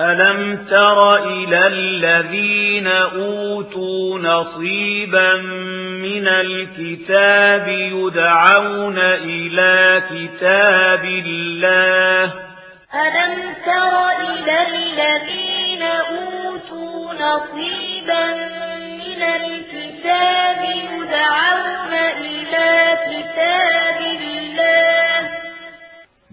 ألم تر إلى الذين أوتوا نصيبا من الكتاب يدعون إلى كتاب الله ألم تر إلى الذين أوتوا نصيبا من الكتاب يدعون إلى كتاب الله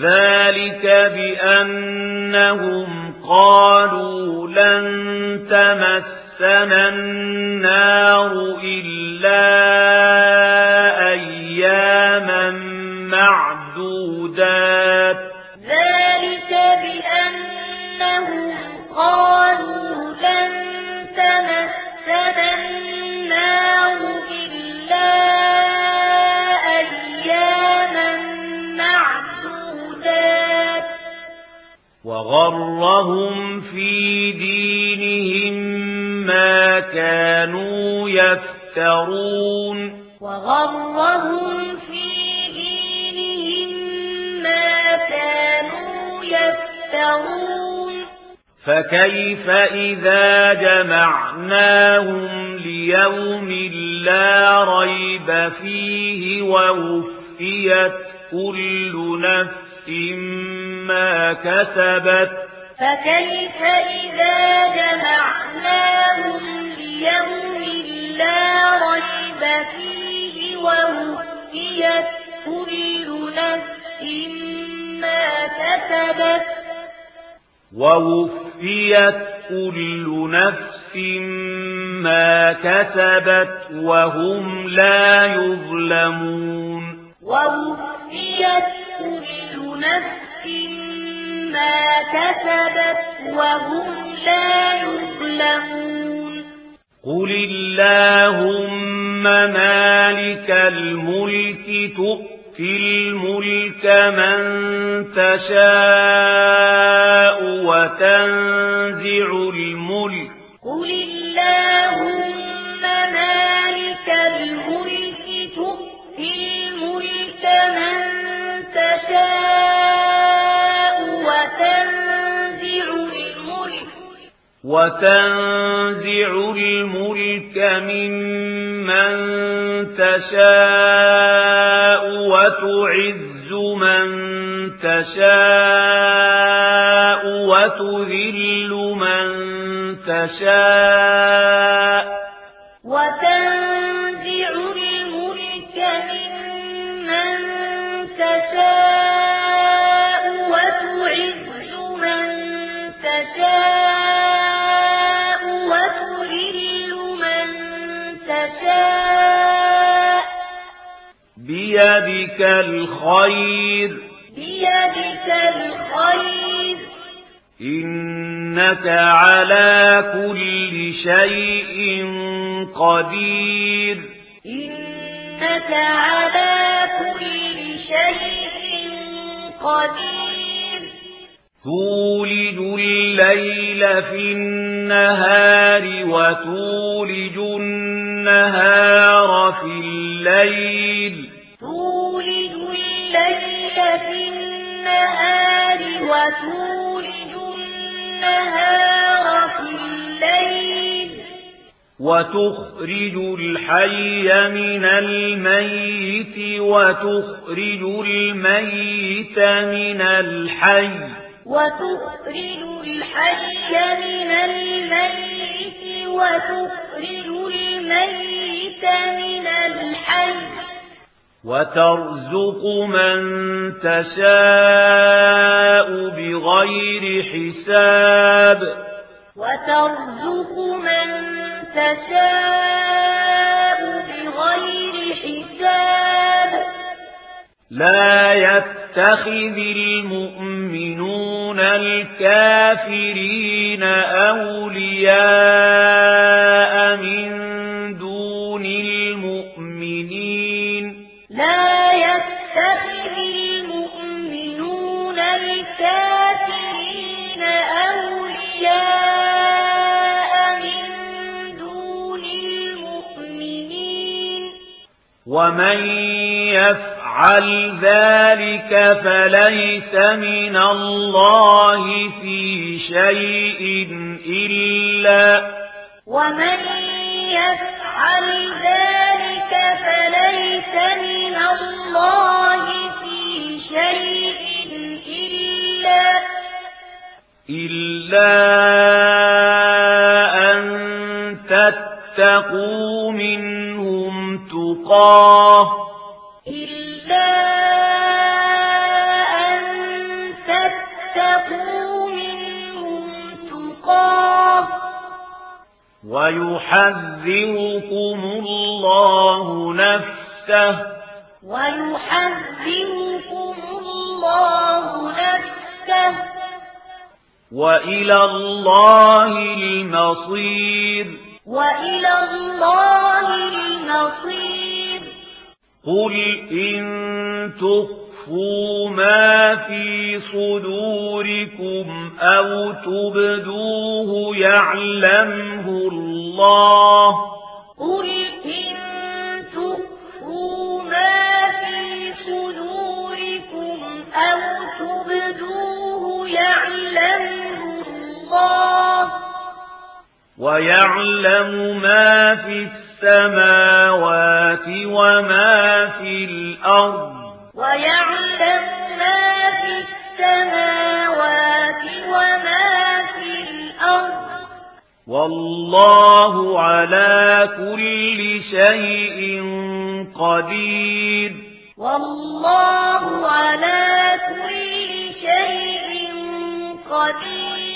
ذلك بأنهم قالوا لن تمسنا النار إلا أياما معدودات ذلك بأنهم قالوا لن تمسنا النار وغرهم في دينهم ما كانوا يفترون وغرهم في دينهم ما كانوا يفترون فكيف إذا جمعناهم ليوم لا ريب فيه ووفيت كل نفس ما كسبت. فكيف إذا جمعناهم ليوم لا ريب فيه ووفيت كل نفس ما كسبت. ووفيت كل نفس ما كسبت وهم لا يظلمون. ووفيت كل نفس ما كسبت وهم لا يظلمون قل اللهم مالك الملك تؤتي الملك من تشاء وتنزع الملك ممن تشاء وتعز من تشاء وتذل من تشاء بيدك الخير. بيدك الخير. إنك على كل شيء قدير. إنك على كل شيء قدير. تولج الليل في النهار وتولج النهار في الليل. تولج الليل في النهار وتولج النهار في الليل. وتخرج الحي من الميت وتخرج الميت من الحي. وتخرج الحي من الميت وترزق من تشاء بغير حساب. وترزق من تشاء بغير حساب. لا يتخذ المؤمنون الكافرين أولياء. ومن يفعل ذلك فليس من الله في شيء إلا ومن يفعل ذلك فليس من الله في شيء إلا إلا أن تتقوا منهم تتقوا منهم تقاه ويحذركم الله نفسه ويحذركم الله نفسه وإلى الله المصير وإلى الله المصير قل إن تخفوا ما في صدوركم أو تبدوه يعلمه الله قل إن تخفوا ما في صدوركم أو تبدوه يعلمه الله ويعلم ما في السماوات وما والله على كل شيء قدير. والله على كل شيء قدير.